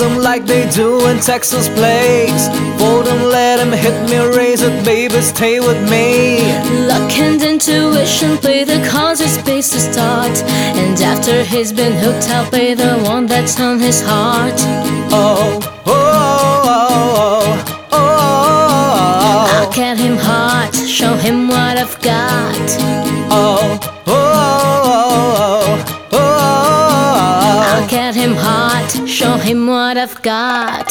him like they do in Texas plays. Fold him, let him hit me, raise it, baby, stay with me. Luck and intuition play the cards it's space to start. And after he's been hooked, I'll play the one that's on his heart. Oh, oh, oh, oh, oh, I'll get him hot, show him what I've got. Get him hot, show him what I've got.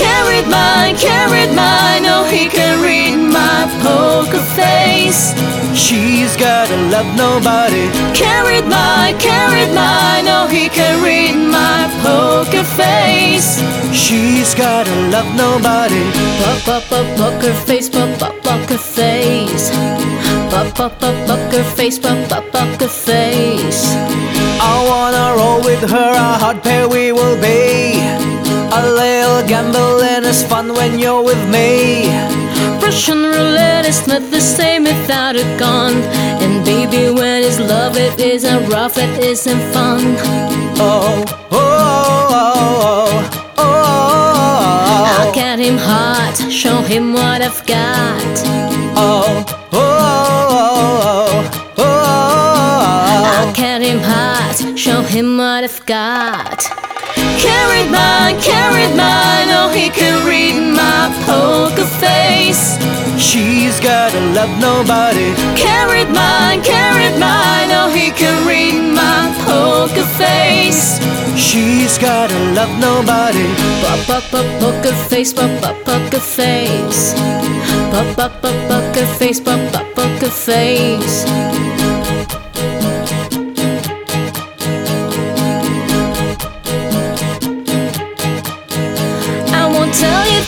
Can't read mine, can't read mine. Oh, he can read my poker face. She's gotta love nobody. Can't read mine, can't read mine. Oh, he can read my poker face. She's gotta love nobody. Pop, pop, pop, poker face, pop, pop, poker face. Pop, pop, pop, poker face, pop, pop, poker face. Her, a hot pair we will be. A little gambling is fun when you're with me. Russian roulette is not the same without a gun. And baby, when it's love, it isn't rough, it isn't fun. Oh, oh, oh, oh, oh, oh. I'll get him hot, show him what I've got. oh, oh, oh, hot, show him what I've got. Can't read mine, can't read mine. Oh, he can read my poker face. She's gotta love nobody. Can't read mine, can't read mine. Oh, he can read my poker face. She's gotta love nobody. Pop, pop, pop, poker face, pop, pop, poker face. Pop, pop, pop, poker face, pop, pop, poker face.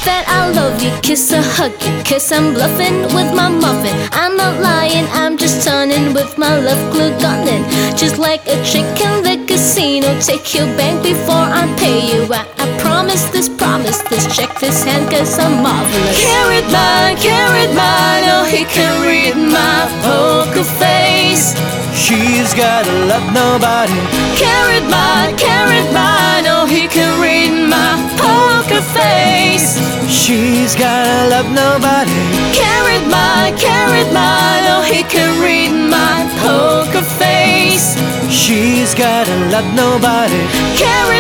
That I love you, kiss or hug you, kiss I'm bluffing with my muffin. I'm not lying, I'm just turning with my love glue gunning. Just like a chick in the casino, take your bank before I pay you. I, I promise this, promise this, check this hand cause I'm marvelous. Can't read mine, can't read mine, oh he can read my poker face. She's gotta love nobody. Can't read mine, can't read mine, oh he can read my poker face. She's gotta love nobody. Mine, can't read mine, oh he can read my poker face. She's gotta love nobody.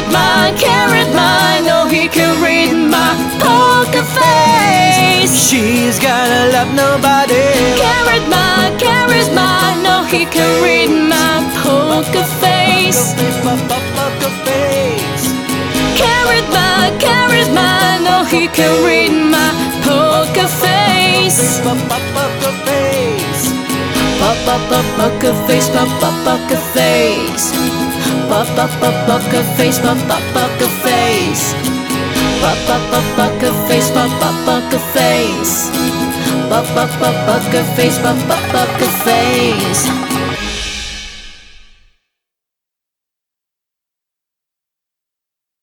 Mine, can't read mine, oh he can read my poker face. She's gotta love nobody. Read mine, can't read mine, oh he can read my poker face. He can read my poker face. Poker face. Poker face, poker face. Poker face, poker face. Poker face, poker face. Poker face, poker face.